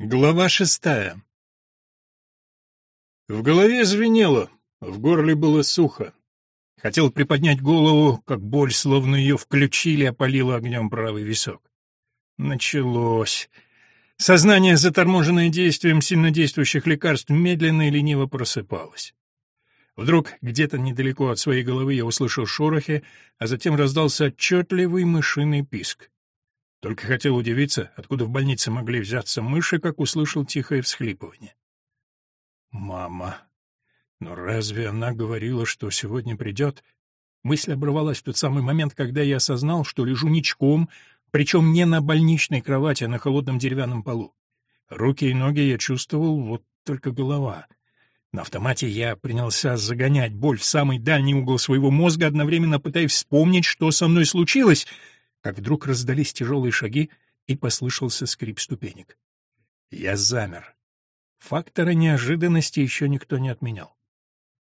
Глава шестая В голове звенело, в горле было сухо. Хотел приподнять голову, как боль, словно ее включили, опалила огнем правый висок. Началось. Сознание, заторможенное действием сильнодействующих лекарств, медленно и лениво просыпалось. Вдруг где-то недалеко от своей головы я услышал шорохи, а затем раздался отчетливый мышиный писк. Только хотел удивиться, откуда в больнице могли взяться мыши, как услышал тихое всхлипывание. «Мама! Но разве она говорила, что сегодня придет?» Мысль оборвалась в тот самый момент, когда я осознал, что лежу ничком, причем не на больничной кровати, а на холодном деревянном полу. Руки и ноги я чувствовал, вот только голова. На автомате я принялся загонять боль в самый дальний угол своего мозга, одновременно пытаясь вспомнить, что со мной случилось — как вдруг раздались тяжелые шаги и послышался скрип ступенек. Я замер. Фактора неожиданности еще никто не отменял.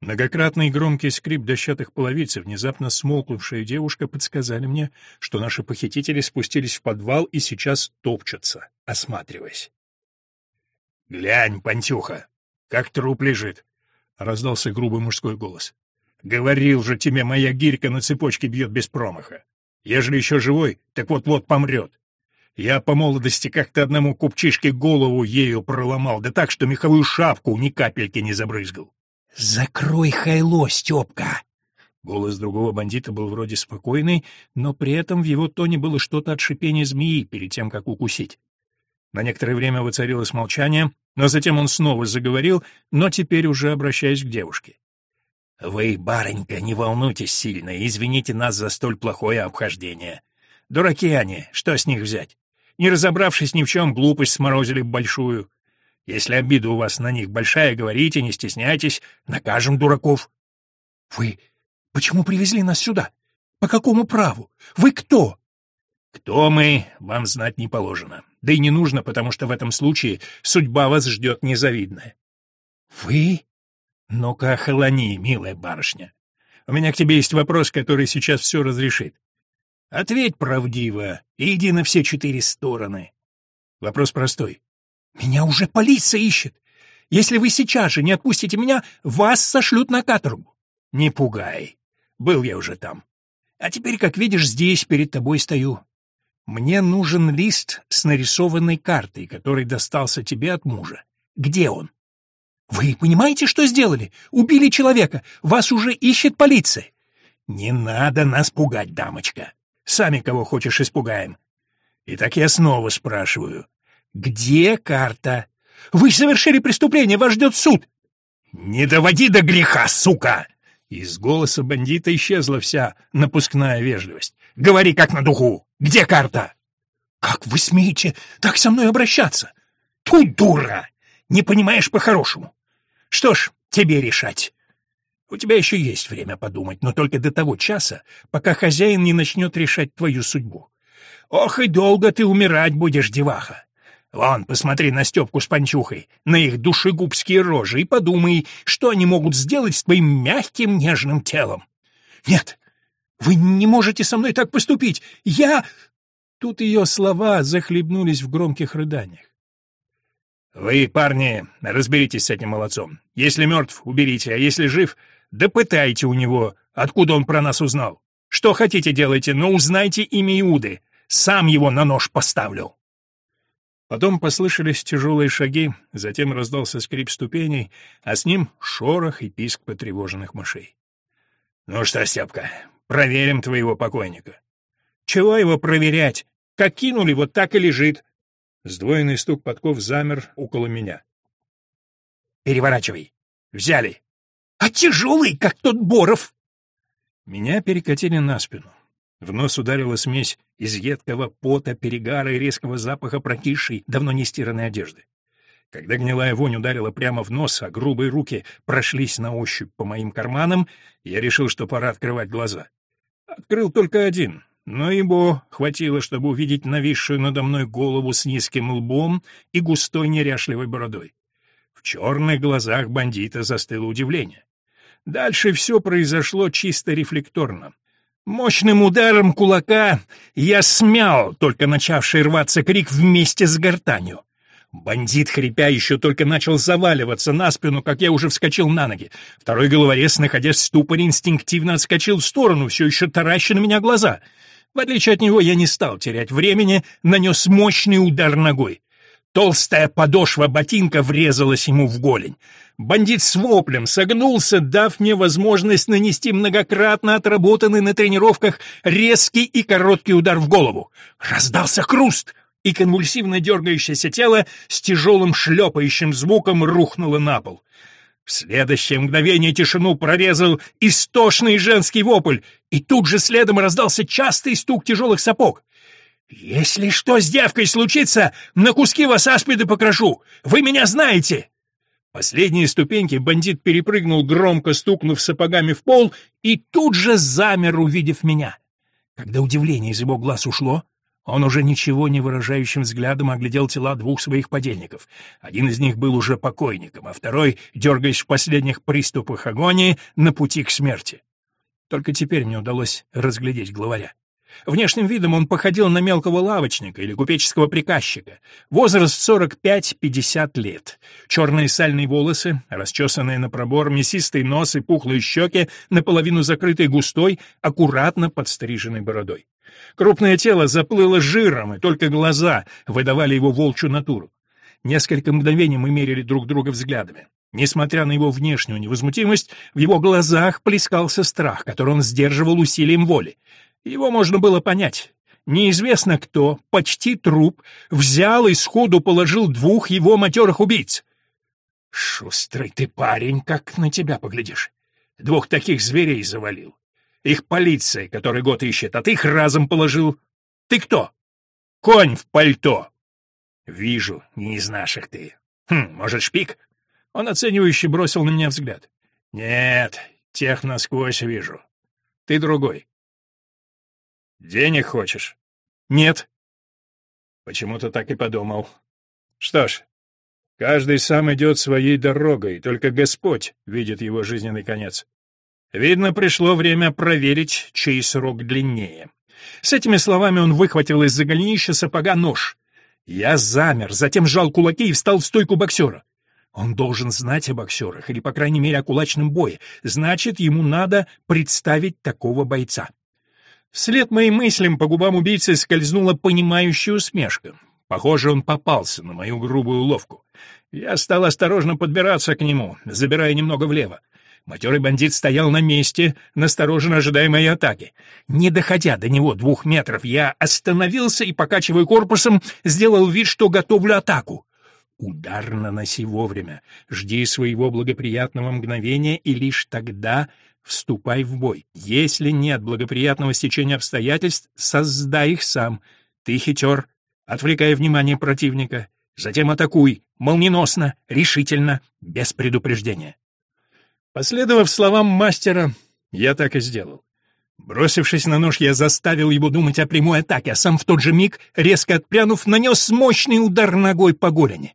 Многократный громкий скрип дощатых половиц и внезапно смолкнувшая девушка подсказали мне, что наши похитители спустились в подвал и сейчас топчутся, осматриваясь. «Глянь, Пантюха, как труп лежит!» — раздался грубый мужской голос. «Говорил же тебе, моя гирька на цепочке бьет без промаха. Ежели еще живой, так вот-вот помрет. Я по молодости как-то одному купчишке голову ею проломал, да так, что меховую шапку ни капельки не забрызгал. «Закрой хайло, Степка!» Голос другого бандита был вроде спокойный, но при этом в его тоне было что-то от шипения змеи перед тем, как укусить. На некоторое время воцарилось молчание, но затем он снова заговорил, но теперь уже обращаясь к девушке. «Вы, барынька, не волнуйтесь сильно извините нас за столь плохое обхождение. Дураки они, что с них взять? Не разобравшись ни в чем, глупость сморозили большую. Если обида у вас на них большая, говорите, не стесняйтесь, накажем дураков». «Вы почему привезли нас сюда? По какому праву? Вы кто?» «Кто мы, вам знать не положено. Да и не нужно, потому что в этом случае судьба вас ждет незавидная». «Вы «Ну-ка, охолони, милая барышня. У меня к тебе есть вопрос, который сейчас все разрешит. Ответь правдиво и иди на все четыре стороны. Вопрос простой. Меня уже полиция ищет. Если вы сейчас же не отпустите меня, вас сошлют на каторгу. Не пугай. Был я уже там. А теперь, как видишь, здесь перед тобой стою. Мне нужен лист с нарисованной картой, который достался тебе от мужа. Где он? Вы понимаете, что сделали? Убили человека. Вас уже ищет полиция. Не надо нас пугать, дамочка. Сами кого хочешь испугаем. Итак, я снова спрашиваю. Где карта? Вы совершили преступление, вас ждет суд. Не доводи до греха, сука! Из голоса бандита исчезла вся напускная вежливость. Говори как на духу. Где карта? Как вы смеете так со мной обращаться? Тут дура! Не понимаешь по-хорошему. Что ж, тебе решать. У тебя еще есть время подумать, но только до того часа, пока хозяин не начнет решать твою судьбу. Ох и долго ты умирать будешь, деваха. Вон, посмотри на Степку с Панчухой, на их душегубские рожи, и подумай, что они могут сделать с твоим мягким нежным телом. Нет, вы не можете со мной так поступить. Я... Тут ее слова захлебнулись в громких рыданиях. «Вы, парни, разберитесь с этим молодцом. Если мертв, уберите, а если жив, допытайте у него, откуда он про нас узнал. Что хотите, делайте, но узнайте имя Иуды. Сам его на нож поставлю». Потом послышались тяжелые шаги, затем раздался скрип ступеней, а с ним шорох и писк потревоженных мышей. «Ну что, Степка, проверим твоего покойника». «Чего его проверять? Как кинули, вот так и лежит. Сдвоенный стук подков замер около меня. «Переворачивай! Взяли! А тяжелый, как тот Боров!» Меня перекатили на спину. В нос ударила смесь из едкого пота, перегара и резкого запаха прокисшей, давно не стиранной одежды. Когда гнилая вонь ударила прямо в нос, а грубые руки прошлись на ощупь по моим карманам, я решил, что пора открывать глаза. Открыл только один, но ибо хватило, чтобы увидеть нависшую надо мной голову с низким лбом и густой неряшливой бородой. В черных глазах бандита застыло удивление. Дальше все произошло чисто рефлекторно. Мощным ударом кулака я смял только начавший рваться крик вместе с гортанью. Бандит, хрипя, еще только начал заваливаться на спину, как я уже вскочил на ноги. Второй головорез, находясь в ступоре, инстинктивно отскочил в сторону, все еще тараща на меня глаза. В отличие от него, я не стал терять времени, нанес мощный удар ногой. Толстая подошва ботинка врезалась ему в голень. Бандит с воплем согнулся, дав мне возможность нанести многократно отработанный на тренировках резкий и короткий удар в голову. Раздался хруст — и конвульсивно дергающееся тело с тяжелым шлепающим звуком рухнуло на пол. В следующее мгновение тишину прорезал истошный женский вопль, и тут же следом раздался частый стук тяжелых сапог. «Если что с девкой случится, на куски вас аспиды покрошу! Вы меня знаете!» Последние ступеньки бандит перепрыгнул, громко стукнув сапогами в пол, и тут же замер, увидев меня. Когда удивление из его глаз ушло, он уже ничего не выражающим взглядом оглядел тела двух своих подельников. Один из них был уже покойником, а второй, дергаясь в последних приступах агонии, на пути к смерти. Только теперь мне удалось разглядеть главаря. Внешним видом он походил на мелкого лавочника или купеческого приказчика. Возраст 45-50 лет. Черные сальные волосы, расчесанные на пробор, мясистый нос и пухлые щеки, наполовину закрытые густой, аккуратно подстриженной бородой. Крупное тело заплыло жиром, и только глаза выдавали его волчью натуру. Несколько мгновений мы мерили друг друга взглядами. Несмотря на его внешнюю невозмутимость, в его глазах плескался страх, который он сдерживал усилием воли. Его можно было понять. Неизвестно кто, почти труп, взял и сходу положил двух его матерых убийц. «Шустрый ты парень, как на тебя поглядишь. Двух таких зверей завалил. Их полиция, который год ищет, а ты их разом положил. Ты кто? Конь в пальто. Вижу, не из наших ты. Хм, может, шпик? Он оценивающе бросил на меня взгляд. Нет, тех насквозь вижу. Ты другой. Денег хочешь? Нет. Почему-то так и подумал. Что ж, каждый сам идет своей дорогой, только Господь видит его жизненный конец. Видно, пришло время проверить, чей срок длиннее. С этими словами он выхватил из-за голенища сапога нож. Я замер, затем сжал кулаки и встал в стойку боксера. Он должен знать о боксерах, или, по крайней мере, о кулачном бое. Значит, ему надо представить такого бойца. Вслед моим мыслям по губам убийцы скользнула понимающая усмешка. Похоже, он попался на мою грубую уловку. Я стал осторожно подбираться к нему, забирая немного влево. Матерый бандит стоял на месте, настороженно ожидая моей атаки. Не доходя до него двух метров, я остановился и, покачивая корпусом, сделал вид, что готовлю атаку. Удар наноси вовремя, жди своего благоприятного мгновения и лишь тогда вступай в бой. Если нет благоприятного стечения обстоятельств, создай их сам. Ты хитер, отвлекая внимание противника. Затем атакуй, молниеносно, решительно, без предупреждения. Последовав словам мастера, я так и сделал. Бросившись на нож, я заставил его думать о прямой атаке, а сам в тот же миг, резко отпрянув, нанес мощный удар ногой по голени.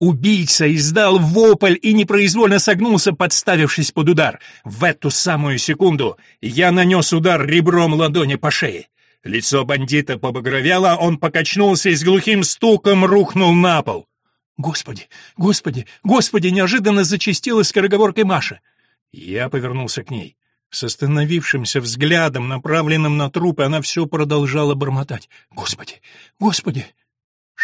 Убийца издал вопль и непроизвольно согнулся, подставившись под удар. В эту самую секунду я нанес удар ребром ладони по шее. Лицо бандита побагровело, он покачнулся и с глухим стуком рухнул на пол. «Господи, господи, господи!» — неожиданно зачастила скороговоркой Маша. Я повернулся к ней. С остановившимся взглядом, направленным на трупы, она все продолжала бормотать. «Господи! Господи!»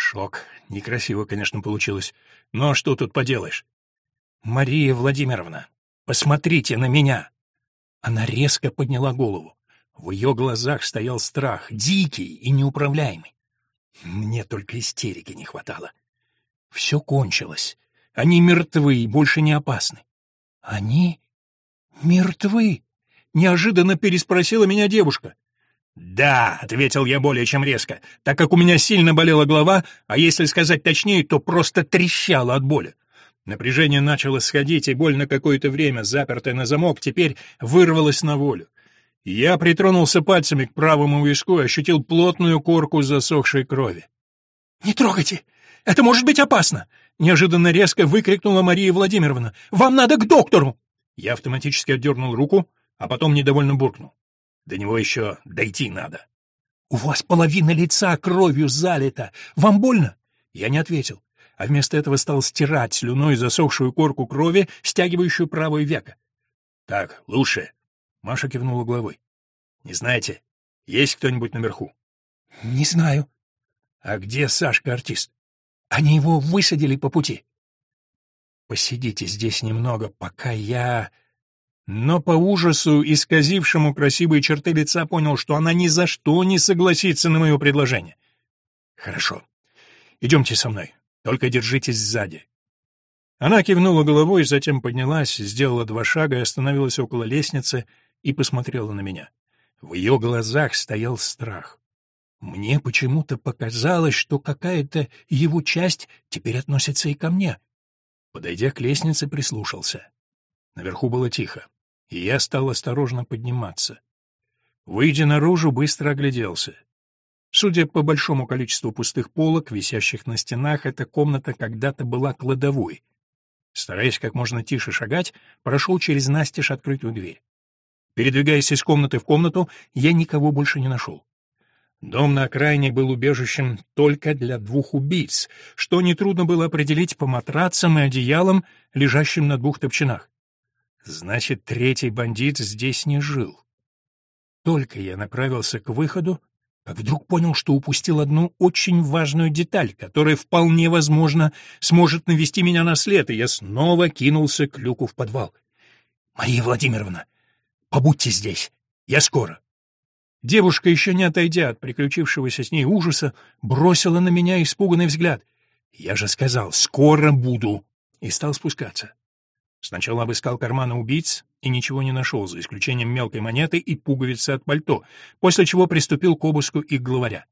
Шок. Некрасиво, конечно, получилось. Но что тут поделаешь? «Мария Владимировна, посмотрите на меня!» Она резко подняла голову. В ее глазах стоял страх, дикий и неуправляемый. Мне только истерики не хватало. Все кончилось. Они мертвы и больше не опасны. Они «Мертвы?» — неожиданно переспросила меня девушка. «Да», — ответил я более чем резко, так как у меня сильно болела голова, а если сказать точнее, то просто трещала от боли. Напряжение начало сходить, и боль на какое-то время, запертая на замок, теперь вырвалась на волю. Я притронулся пальцами к правому виску и ощутил плотную корку засохшей крови. «Не трогайте! Это может быть опасно!» — неожиданно резко выкрикнула Мария Владимировна. «Вам надо к доктору!» Я автоматически отдернул руку, а потом недовольно буркнул. До него еще дойти надо. «У вас половина лица кровью залита. Вам больно?» Я не ответил. а вместо этого стал стирать слюной засохшую корку крови, стягивающую правое веко. «Так, лучше», — Маша кивнула головой. «Не знаете, есть кто-нибудь наверху?» «Не знаю». «А где Сашка-артист?» «Они его высадили по пути». «Посидите здесь немного, пока я...» Но по ужасу, исказившему красивые черты лица, понял, что она ни за что не согласится на мое предложение. «Хорошо. Идемте со мной. Только держитесь сзади». Она кивнула головой, затем поднялась, сделала два шага и остановилась около лестницы и посмотрела на меня. В ее глазах стоял страх. Мне почему-то показалось, что какая-то его часть теперь относится и ко мне. Подойдя к лестнице, прислушался. Наверху было тихо, и я стал осторожно подниматься. Выйдя наружу, быстро огляделся. Судя по большому количеству пустых полок, висящих на стенах, эта комната когда-то была кладовой. Стараясь как можно тише шагать, прошел через настежь открытую дверь. Передвигаясь из комнаты в комнату, я никого больше не нашел. Дом на окраине был убежищем только для двух убийц, что нетрудно было определить по матрацам и одеялам, лежащим на двух топчинах. Значит, третий бандит здесь не жил. Только я направился к выходу, как вдруг понял, что упустил одну очень важную деталь, которая вполне возможно сможет навести меня на след, и я снова кинулся к люку в подвал. «Мария Владимировна, побудьте здесь, я скоро». Девушка, еще не отойдя от приключившегося с ней ужаса, бросила на меня испуганный взгляд. «Я же сказал, скоро буду!» и стал спускаться. Сначала обыскал карманы убийц и ничего не нашел, за исключением мелкой монеты и пуговицы от пальто, после чего приступил к обыску их главаря.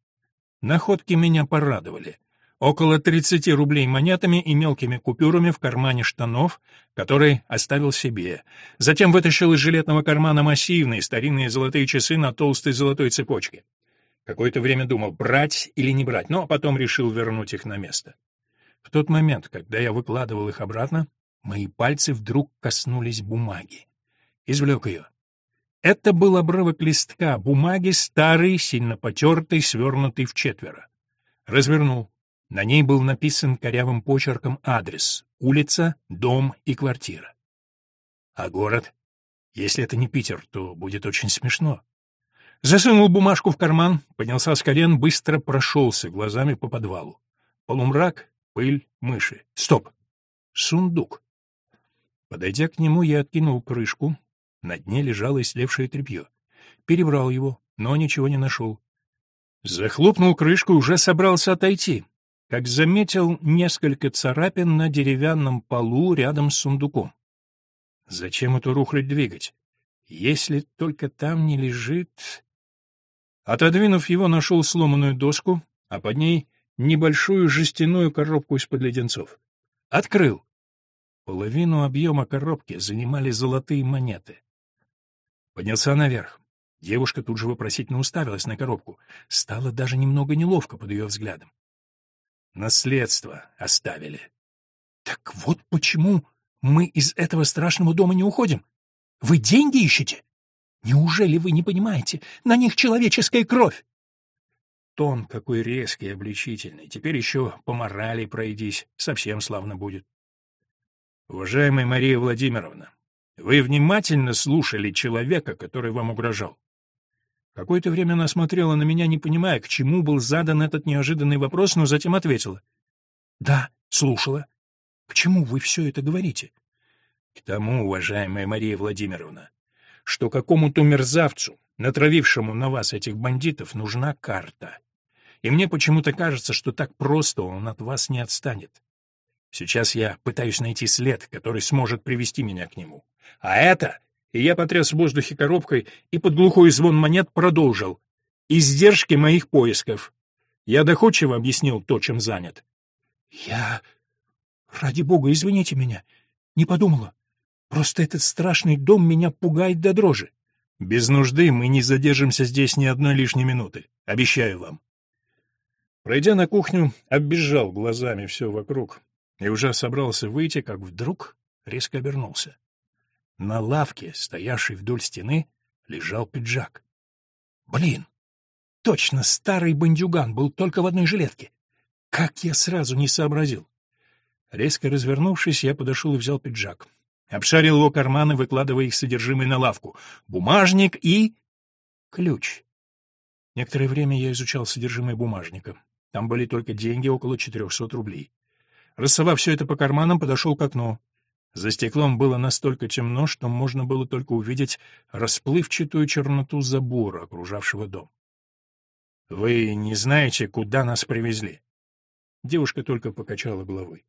Находки меня порадовали. Около 30 рублей монетами и мелкими купюрами в кармане штанов, который оставил себе. Затем вытащил из жилетного кармана массивные старинные золотые часы на толстой золотой цепочке. Какое-то время думал, брать или не брать, но потом решил вернуть их на место. В тот момент, когда я выкладывал их обратно, Мои пальцы вдруг коснулись бумаги. Извлек ее. Это был обрывок листка, бумаги старый, сильно потертый, свернутый в четверо. Развернул. На ней был написан корявым почерком адрес — улица, дом и квартира. А город? Если это не Питер, то будет очень смешно. Засунул бумажку в карман, поднялся с колен, быстро прошелся глазами по подвалу. Полумрак, пыль, мыши. Стоп! Сундук. Подойдя к нему, я откинул крышку. На дне лежало истлевшее тряпье. Перебрал его, но ничего не нашел. Захлопнул крышку уже собрался отойти, как заметил несколько царапин на деревянном полу рядом с сундуком. Зачем эту рухлядь двигать? Если только там не лежит... Отодвинув его, нашел сломанную доску, а под ней небольшую жестяную коробку из-под леденцов. Открыл. Половину объема коробки занимали золотые монеты. Поднялся наверх. Девушка тут же вопросительно уставилась на коробку. Стало даже немного неловко под ее взглядом. Наследство оставили. Так вот почему мы из этого страшного дома не уходим. Вы деньги ищете? Неужели вы не понимаете? На них человеческая кровь. Тон какой резкий, обличительный. Теперь еще по морали пройдись, совсем славно будет. Уважаемая Мария Владимировна, вы внимательно слушали человека, который вам угрожал. Какое-то время она смотрела на меня, не понимая, к чему был задан этот неожиданный вопрос, но затем ответила. «Да, слушала. К чему вы все это говорите?» «К тому, уважаемая Мария Владимировна, что какому-то мерзавцу, натравившему на вас этих бандитов, нужна карта. И мне почему-то кажется, что так просто он от вас не отстанет. Сейчас я пытаюсь найти след, который сможет привести меня к нему. А это... И я потряс в воздухе коробкой и под глухой звон монет продолжил. Издержки моих поисков. Я доходчиво объяснил то, чем занят. Я... Ради бога, извините меня. Не подумала. Просто этот страшный дом меня пугает до дрожи. Без нужды мы не задержимся здесь ни одной лишней минуты. Обещаю вам. Пройдя на кухню, оббежал глазами все вокруг и уже собрался выйти, как вдруг резко обернулся. На лавке, стоявшей вдоль стены, лежал пиджак. Блин, точно старый бандюган был только в одной жилетке. Как я сразу не сообразил. Резко развернувшись, я подошел и взял пиджак. Обшарил его карманы, выкладывая их содержимое на лавку. Бумажник и... ключ. Некоторое время я изучал содержимое бумажника. Там были только деньги, около 400 рублей. Рассовав все это по карманам, подошел к окну. За стеклом было настолько темно, что можно было только увидеть расплывчатую черноту забора, окружавшего дом. «Вы не знаете, куда нас привезли?» Девушка только покачала головой.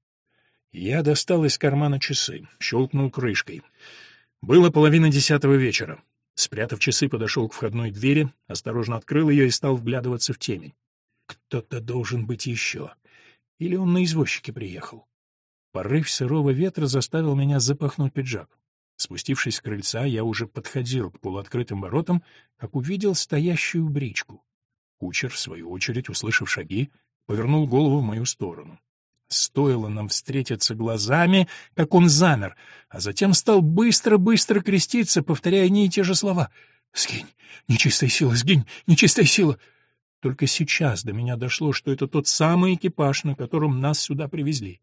Я достал из кармана часы, щелкнул крышкой. Было половина десятого вечера. Спрятав часы, подошел к входной двери, осторожно открыл ее и стал вглядываться в темень. Кто-то должен быть еще. Или он на извозчике приехал. Порыв сырого ветра заставил меня запахнуть пиджак. Спустившись с крыльца, я уже подходил к полуоткрытым воротам, как увидел стоящую бричку. Кучер, в свою очередь, услышав шаги, повернул голову в мою сторону. Стоило нам встретиться глазами, как он замер, а затем стал быстро-быстро креститься, повторяя и те же слова. «Сгинь! Нечистая сила! Сгинь! Нечистая сила!» Только сейчас до меня дошло, что это тот самый экипаж, на котором нас сюда привезли.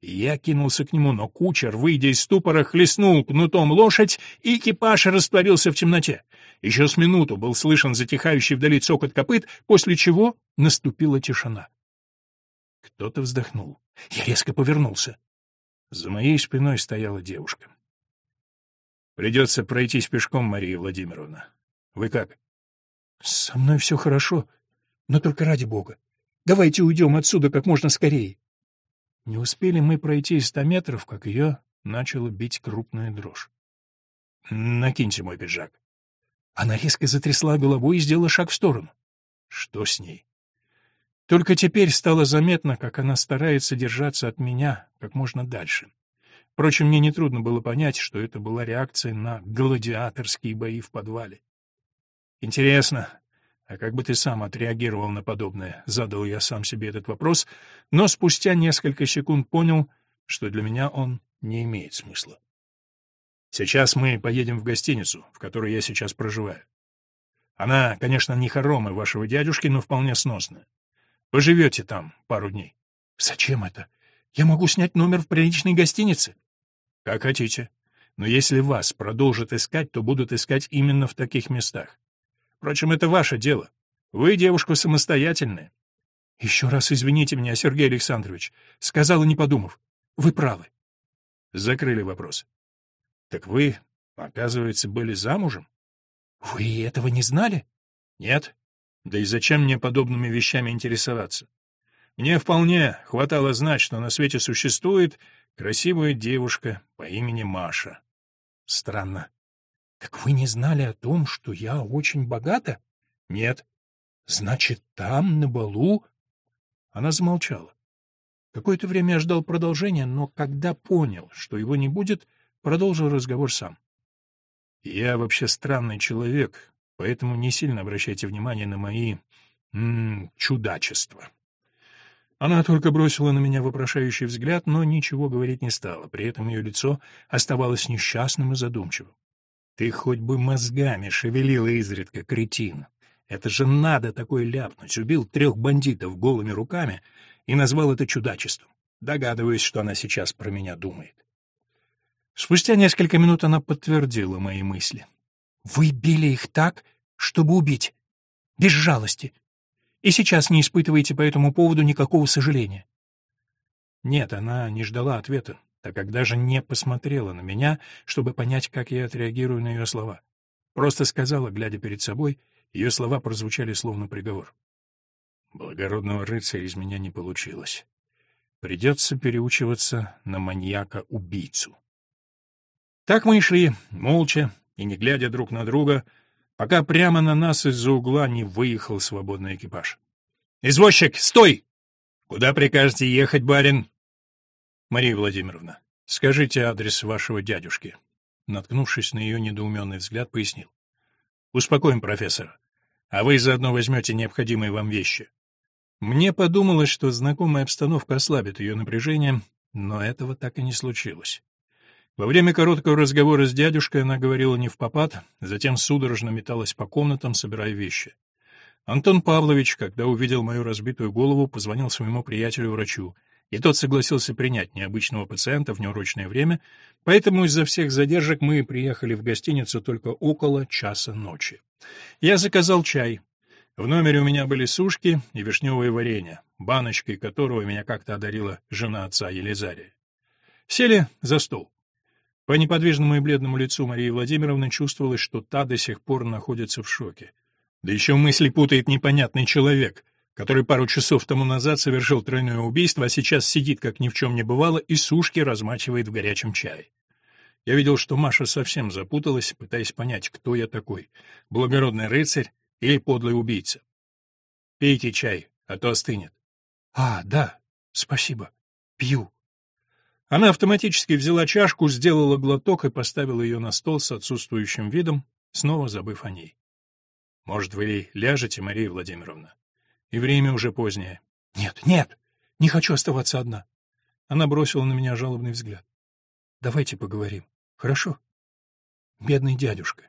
Я кинулся к нему, но кучер, выйдя из ступора, хлестнул кнутом лошадь, и экипаж растворился в темноте. Еще с минуту был слышен затихающий вдали цокот копыт, после чего наступила тишина. Кто-то вздохнул. Я резко повернулся. За моей спиной стояла девушка. «Придется пройтись пешком, Мария Владимировна. Вы как?» «Со мной все хорошо, но только ради бога. Давайте уйдем отсюда как можно скорее». Не успели мы пройти ста метров, как ее начала бить крупная дрожь. «Накиньте мой пиджак». Она резко затрясла головой и сделала шаг в сторону. «Что с ней?» Только теперь стало заметно, как она старается держаться от меня как можно дальше. Впрочем, мне нетрудно было понять, что это была реакция на гладиаторские бои в подвале. Интересно, а как бы ты сам отреагировал на подобное? Задал я сам себе этот вопрос, но спустя несколько секунд понял, что для меня он не имеет смысла. Сейчас мы поедем в гостиницу, в которой я сейчас проживаю. Она, конечно, не хоромы вашего дядюшки, но вполне сносная. Поживете там пару дней. Зачем это? Я могу снять номер в приличной гостинице. Как хотите. Но если вас продолжат искать, то будут искать именно в таких местах. Впрочем, это ваше дело. Вы девушка самостоятельная. Еще раз извините меня, Сергей Александрович. Сказала, не подумав. Вы правы. Закрыли вопрос. Так вы, оказывается, были замужем? Вы этого не знали? Нет. Да и зачем мне подобными вещами интересоваться? Мне вполне хватало знать, что на свете существует красивая девушка по имени Маша. Странно. Так вы не знали о том, что я очень богата? Нет. Значит, там, на балу... Она замолчала. Какое-то время я ждал продолжения, но когда понял, что его не будет, продолжил разговор сам. Я вообще странный человек, поэтому не сильно обращайте внимание на мои... М -м, чудачества. Она только бросила на меня вопрошающий взгляд, но ничего говорить не стала, при этом ее лицо оставалось несчастным и задумчивым. «Ты хоть бы мозгами шевелила изредка, кретин! Это же надо такое ляпнуть! Убил трех бандитов голыми руками и назвал это чудачеством. Догадываюсь, что она сейчас про меня думает». Спустя несколько минут она подтвердила мои мысли. Вы били их так, чтобы убить. Без жалости. И сейчас не испытываете по этому поводу никакого сожаления. Нет, она не ждала ответа, так как даже не посмотрела на меня, чтобы понять, как я отреагирую на ее слова. Просто сказала, глядя перед собой, ее слова прозвучали словно приговор. Благородного рыцаря из меня не получилось. Придется переучиваться на маньяка-убийцу. Так мы и шли, молча, и не глядя друг на друга, пока прямо на нас из-за угла не выехал свободный экипаж. «Извозчик, стой! Куда прикажете ехать, барин?» «Мария Владимировна, скажите адрес вашего дядюшки». Наткнувшись на ее недоуменный взгляд, пояснил. «Успокоим профессора, а вы заодно возьмете необходимые вам вещи». Мне подумалось, что знакомая обстановка ослабит ее напряжение, но этого так и не случилось. Во время короткого разговора с дядюшкой она говорила не в попад, затем судорожно металась по комнатам, собирая вещи. Антон Павлович, когда увидел мою разбитую голову, позвонил своему приятелю-врачу, и тот согласился принять необычного пациента в неурочное время, поэтому из-за всех задержек мы приехали в гостиницу только около часа ночи. Я заказал чай. В номере у меня были сушки и вишневое варенье, баночкой которого меня как-то одарила жена отца Елизария. Сели за стол. По неподвижному и бледному лицу Марии Владимировны чувствовалось, что та до сих пор находится в шоке. Да еще мысли путает непонятный человек, который пару часов тому назад совершил тройное убийство, а сейчас сидит, как ни в чем не бывало, и сушки размачивает в горячем чае. Я видел, что Маша совсем запуталась, пытаясь понять, кто я такой — благородный рыцарь или подлый убийца. «Пейте чай, а то остынет». «А, да, спасибо. Пью». Она автоматически взяла чашку, сделала глоток и поставила ее на стол с отсутствующим видом, снова забыв о ней. «Может, вы ляжете, Мария Владимировна?» И время уже позднее. Нет, нет, не хочу оставаться одна. Она бросила на меня жалобный взгляд. Давайте поговорим, хорошо? Бедный дядюшка.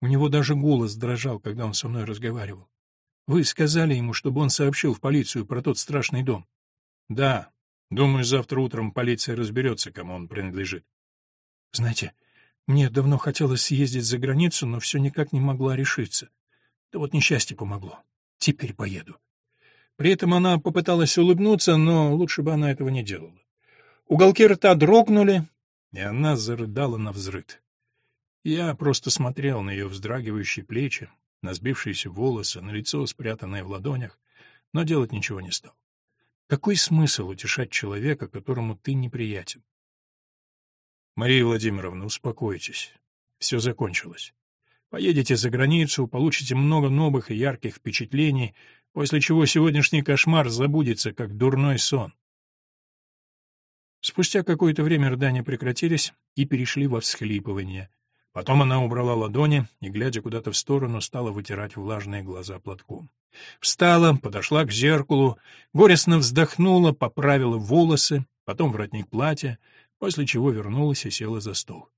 У него даже голос дрожал, когда он со мной разговаривал. Вы сказали ему, чтобы он сообщил в полицию про тот страшный дом? Да. Думаю, завтра утром полиция разберется, кому он принадлежит. Знаете, мне давно хотелось съездить за границу, но все никак не могла решиться. Да вот несчастье помогло. Теперь поеду. При этом она попыталась улыбнуться, но лучше бы она этого не делала. Уголки рта дрогнули, и она зарыдала на взрыд. Я просто смотрел на ее вздрагивающие плечи, на сбившиеся волосы, на лицо, спрятанное в ладонях, но делать ничего не стал. Какой смысл утешать человека, которому ты неприятен? Мария Владимировна, успокойтесь. Все закончилось. Поедете за границу, получите много новых и ярких впечатлений, после чего сегодняшний кошмар забудется, как дурной сон. Спустя какое-то время рыдания прекратились и перешли во всхлипывание. Потом она убрала ладони и, глядя куда-то в сторону, стала вытирать влажные глаза платком. Встала, подошла к зеркалу, горестно вздохнула, поправила волосы, потом воротник платья, после чего вернулась и села за стол.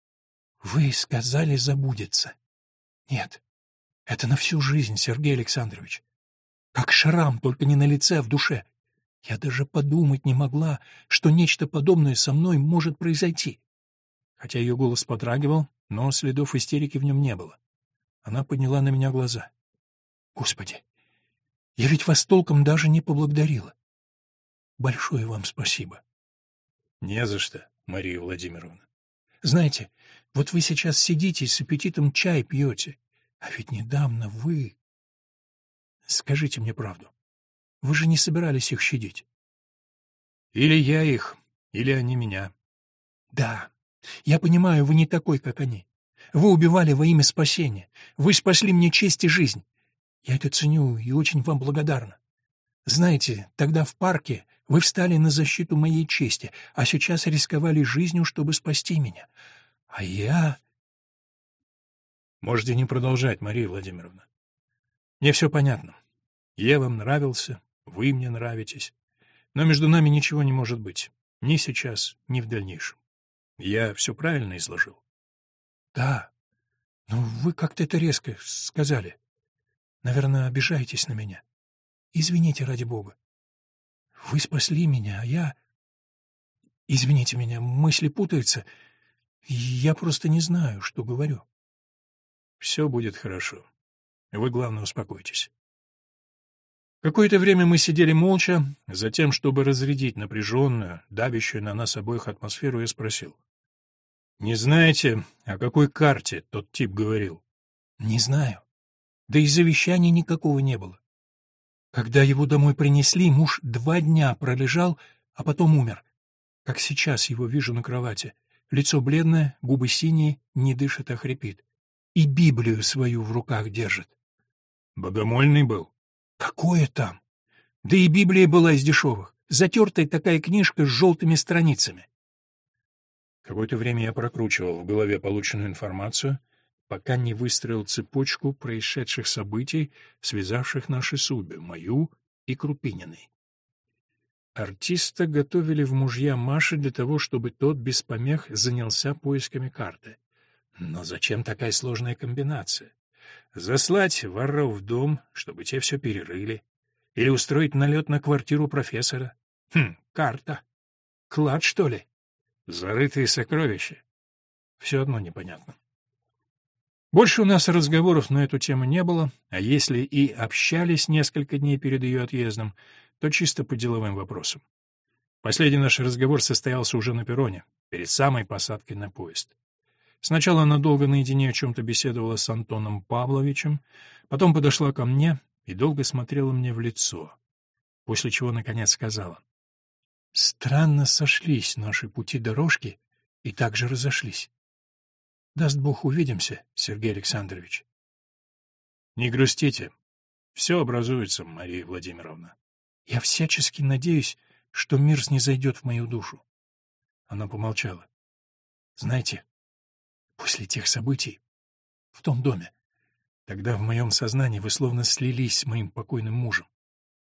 — Вы сказали забудется. — Нет, это на всю жизнь, Сергей Александрович. Как шрам, только не на лице, а в душе. Я даже подумать не могла, что нечто подобное со мной может произойти. Хотя ее голос подрагивал, но следов истерики в нем не было. Она подняла на меня глаза. Господи, я ведь вас толком даже не поблагодарила. Большое вам спасибо. Не за что, Мария Владимировна. Знаете, вот вы сейчас сидите и с аппетитом чай пьете, а ведь недавно вы... Скажите мне правду. Вы же не собирались их щадить. Или я их, или они меня. Да, я понимаю, вы не такой, как они. Вы убивали во имя спасения. Вы спасли мне честь и жизнь. Я это ценю и очень вам благодарна. Знаете, тогда в парке вы встали на защиту моей чести, а сейчас рисковали жизнью, чтобы спасти меня. А я... Можете не продолжать, Мария Владимировна. Мне все понятно. Я вам нравился, вы мне нравитесь. Но между нами ничего не может быть. Ни сейчас, ни в дальнейшем. Я все правильно изложил? Да. Но вы как-то это резко сказали. Наверное, обижаетесь на меня. Извините ради бога. Вы спасли меня, а я... Извините меня, мысли путаются. Я просто не знаю, что говорю. Все будет хорошо. Вы, главное, успокойтесь. Какое-то время мы сидели молча, затем, чтобы разрядить напряженную, давящую на нас обоих атмосферу, я спросил. «Не знаете, о какой карте тот тип говорил?» «Не знаю. Да и завещания никакого не было. Когда его домой принесли, муж два дня пролежал, а потом умер. Как сейчас его вижу на кровати. Лицо бледное, губы синие, не дышит, а хрипит. И Библию свою в руках держит. Богомольный был? Какое там? Да и Библия была из дешевых. Затертая такая книжка с желтыми страницами. Какое-то время я прокручивал в голове полученную информацию, пока не выстроил цепочку происшедших событий, связавших наши судьбы, мою и Крупининой. Артиста готовили в мужья Маши для того, чтобы тот без помех занялся поисками карты. Но зачем такая сложная комбинация? Заслать воров в дом, чтобы те все перерыли? Или устроить налет на квартиру профессора? Хм, карта. Клад, что ли? Зарытые сокровища. Все одно непонятно. Больше у нас разговоров на эту тему не было, а если и общались несколько дней перед ее отъездом, то чисто по деловым вопросам. Последний наш разговор состоялся уже на перроне, перед самой посадкой на поезд. Сначала она долго наедине о чем-то беседовала с Антоном Павловичем, потом подошла ко мне и долго смотрела мне в лицо, после чего, наконец, сказала. «Странно сошлись наши пути дорожки и также разошлись. Даст Бог, увидимся, Сергей Александрович. Не грустите. Все образуется, Мария Владимировна. Я всячески надеюсь, что мир снизойдет в мою душу. Она помолчала. Знаете, после тех событий в том доме, тогда в моем сознании вы словно слились с моим покойным мужем.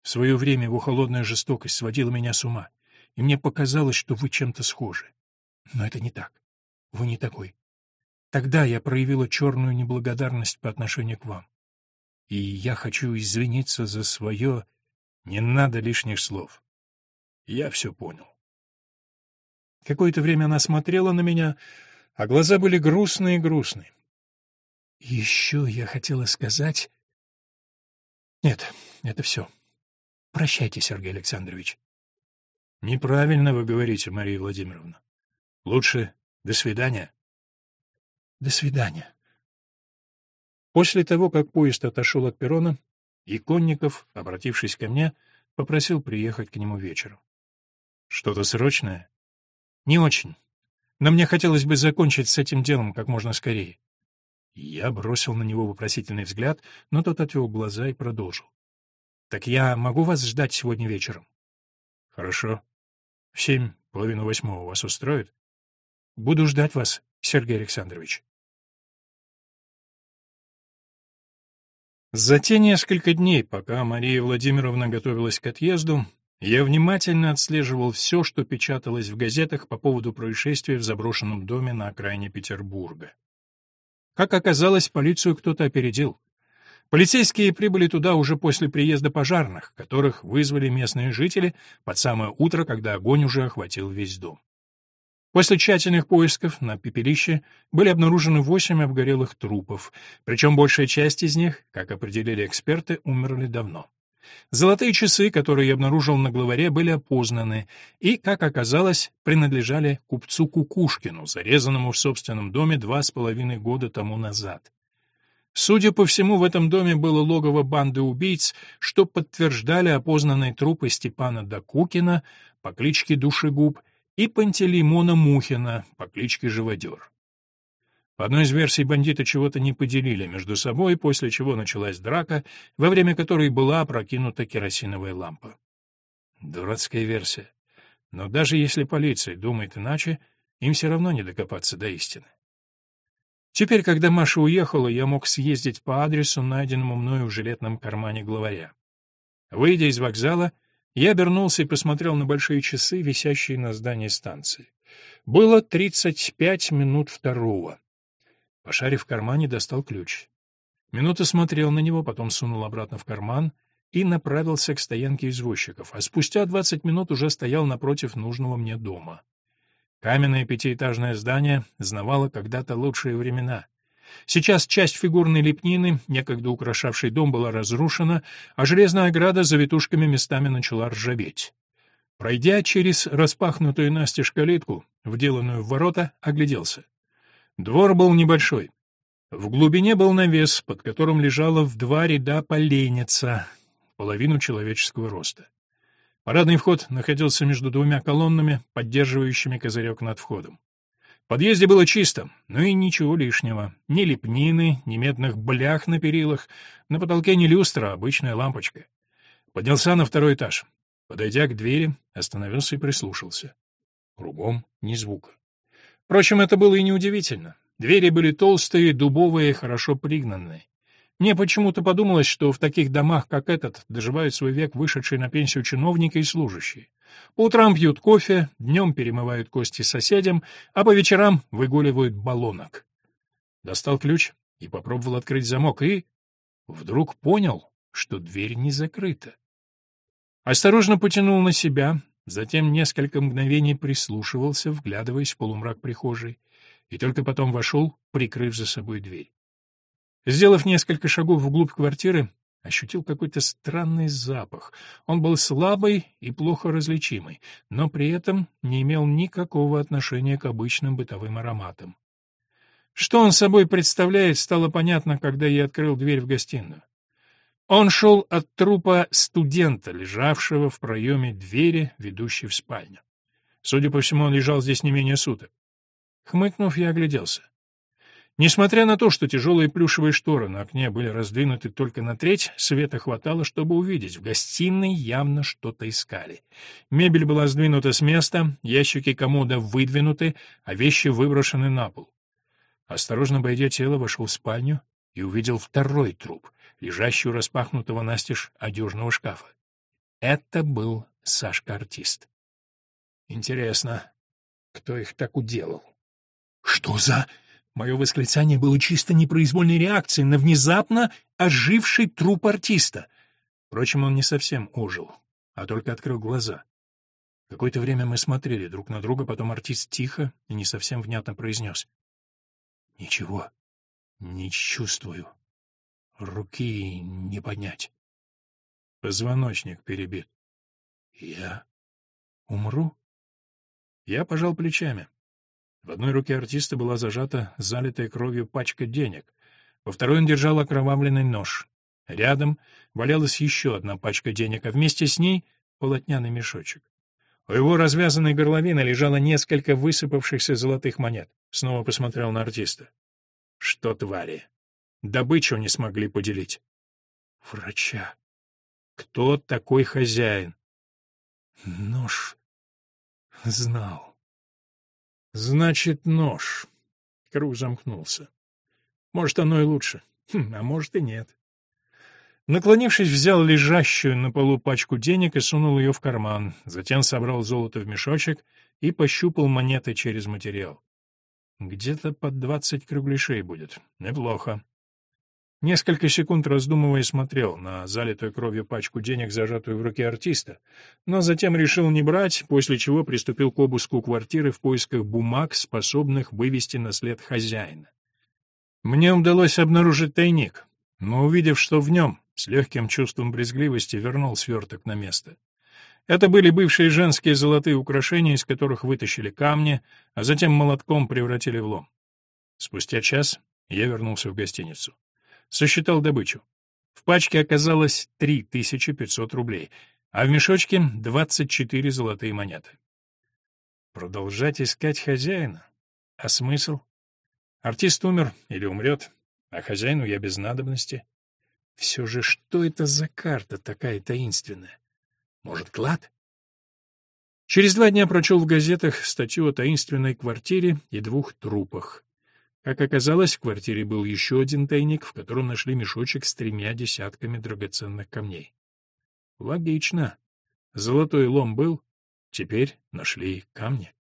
В свое время его холодная жестокость сводила меня с ума, и мне показалось, что вы чем-то схожи. Но это не так. Вы не такой. Тогда я проявила черную неблагодарность по отношению к вам. И я хочу извиниться за свое... Не надо лишних слов. Я все понял. Какое-то время она смотрела на меня, а глаза были грустные-грустные. Еще я хотела сказать... Нет, это все. Прощайте, Сергей Александрович. Неправильно вы говорите, Мария Владимировна. Лучше «до свидания». До свидания. После того, как поезд отошел от перрона, Иконников, обратившись ко мне, попросил приехать к нему вечером. Что-то срочное? Не очень. Но мне хотелось бы закончить с этим делом как можно скорее. Я бросил на него вопросительный взгляд, но тот отвел глаза и продолжил. «Так я могу вас ждать сегодня вечером?» «Хорошо. В семь, половину восьмого вас устроит?» «Буду ждать вас, Сергей Александрович». За те несколько дней, пока Мария Владимировна готовилась к отъезду, я внимательно отслеживал все, что печаталось в газетах по поводу происшествия в заброшенном доме на окраине Петербурга. Как оказалось, полицию кто-то опередил. Полицейские прибыли туда уже после приезда пожарных, которых вызвали местные жители под самое утро, когда огонь уже охватил весь дом. После тщательных поисков на пепелище были обнаружены восемь обгорелых трупов, причем большая часть из них, как определили эксперты, умерли давно. Золотые часы, которые я обнаружил на главаре, были опознаны и, как оказалось, принадлежали купцу Кукушкину, зарезанному в собственном доме два с половиной года тому назад. Судя по всему, в этом доме было логово банды убийц, что подтверждали опознанные трупы Степана Докукина по кличке Душегуб и Пантелеймона Мухина по кличке Живодер. По одной из версий бандиты чего-то не поделили между собой, после чего началась драка, во время которой была опрокинута керосиновая лампа. Дурацкая версия. Но даже если полиция думает иначе, им все равно не докопаться до истины. Теперь, когда Маша уехала, я мог съездить по адресу, найденному мною в жилетном кармане главаря. Выйдя из вокзала, я обернулся и посмотрел на большие часы, висящие на здании станции. Было тридцать пять минут второго. Пошарив в кармане, достал ключ. Минуту смотрел на него, потом сунул обратно в карман и направился к стоянке извозчиков, а спустя двадцать минут уже стоял напротив нужного мне дома. Каменное пятиэтажное здание знавало когда-то лучшие времена. Сейчас часть фигурной лепнины, некогда украшавшей дом, была разрушена, а железная ограда за витушками местами начала ржаветь. Пройдя через распахнутую настежь калитку, вделанную в ворота, огляделся. Двор был небольшой. В глубине был навес, под которым лежала в два ряда поленница, половину человеческого роста. Парадный вход находился между двумя колоннами, поддерживающими козырек над входом. В подъезде было чисто, но и ничего лишнего. Ни лепнины, ни медных блях на перилах, на потолке не люстра, а обычная лампочка. Поднялся на второй этаж. Подойдя к двери, остановился и прислушался. Кругом ни звука. Впрочем, это было и неудивительно. Двери были толстые, дубовые, хорошо пригнанные. Мне почему-то подумалось, что в таких домах, как этот, доживают свой век вышедшие на пенсию чиновники и служащие. По утрам пьют кофе, днем перемывают кости соседям, а по вечерам выгуливают баллонок. Достал ключ и попробовал открыть замок, и вдруг понял, что дверь не закрыта. Осторожно потянул на себя, затем несколько мгновений прислушивался, вглядываясь в полумрак прихожей, и только потом вошел, прикрыв за собой дверь. Сделав несколько шагов вглубь квартиры, ощутил какой-то странный запах. Он был слабый и плохо различимый, но при этом не имел никакого отношения к обычным бытовым ароматам. Что он собой представляет, стало понятно, когда я открыл дверь в гостиную. Он шел от трупа студента, лежавшего в проеме двери, ведущей в спальню. Судя по всему, он лежал здесь не менее суток. Хмыкнув, я огляделся. Несмотря на то, что тяжелые плюшевые шторы на окне были раздвинуты только на треть, света хватало, чтобы увидеть. В гостиной явно что-то искали. Мебель была сдвинута с места, ящики комода выдвинуты, а вещи выброшены на пол. Осторожно обойдя тело, вошел в спальню и увидел второй труп, лежащий у распахнутого настежь одежного шкафа. Это был Сашка-артист. Интересно, кто их так уделал? «Что за...» Мое восклицание было чисто непроизвольной реакцией на внезапно оживший труп артиста. Впрочем, он не совсем ожил, а только открыл глаза. Какое-то время мы смотрели друг на друга, потом артист тихо и не совсем внятно произнес. «Ничего, не чувствую. Руки не поднять. Позвоночник перебит. Я умру?» Я пожал плечами. В одной руке артиста была зажата залитая кровью пачка денег, во второй он держал окровавленный нож. Рядом валялась еще одна пачка денег, а вместе с ней — полотняный мешочек. У его развязанной горловины лежало несколько высыпавшихся золотых монет. Снова посмотрел на артиста. Что твари? Добычу не смогли поделить. Врача. Кто такой хозяин? Нож. Знал. Значит, нож. Круг замкнулся. Может, оно и лучше. Хм, а может и нет. Наклонившись, взял лежащую на полу пачку денег и сунул ее в карман, затем собрал золото в мешочек и пощупал монеты через материал. Где-то под двадцать кругляшей будет. Неплохо. Несколько секунд раздумывая смотрел на залитую кровью пачку денег, зажатую в руке артиста, но затем решил не брать, после чего приступил к обыску квартиры в поисках бумаг, способных вывести на след хозяина. Мне удалось обнаружить тайник, но, увидев, что в нем, с легким чувством брезгливости вернул сверток на место. Это были бывшие женские золотые украшения, из которых вытащили камни, а затем молотком превратили в лом. Спустя час я вернулся в гостиницу. Сосчитал добычу. В пачке оказалось 3500 рублей, а в мешочке 24 золотые монеты. Продолжать искать хозяина? А смысл? Артист умер или умрет, а хозяину я без надобности. Все же что это за карта такая таинственная? Может, клад? Через два дня прочел в газетах статью о таинственной квартире и двух трупах. Как оказалось, в квартире был еще один тайник, в котором нашли мешочек с тремя десятками драгоценных камней. Логично. Золотой лом был, теперь нашли камни.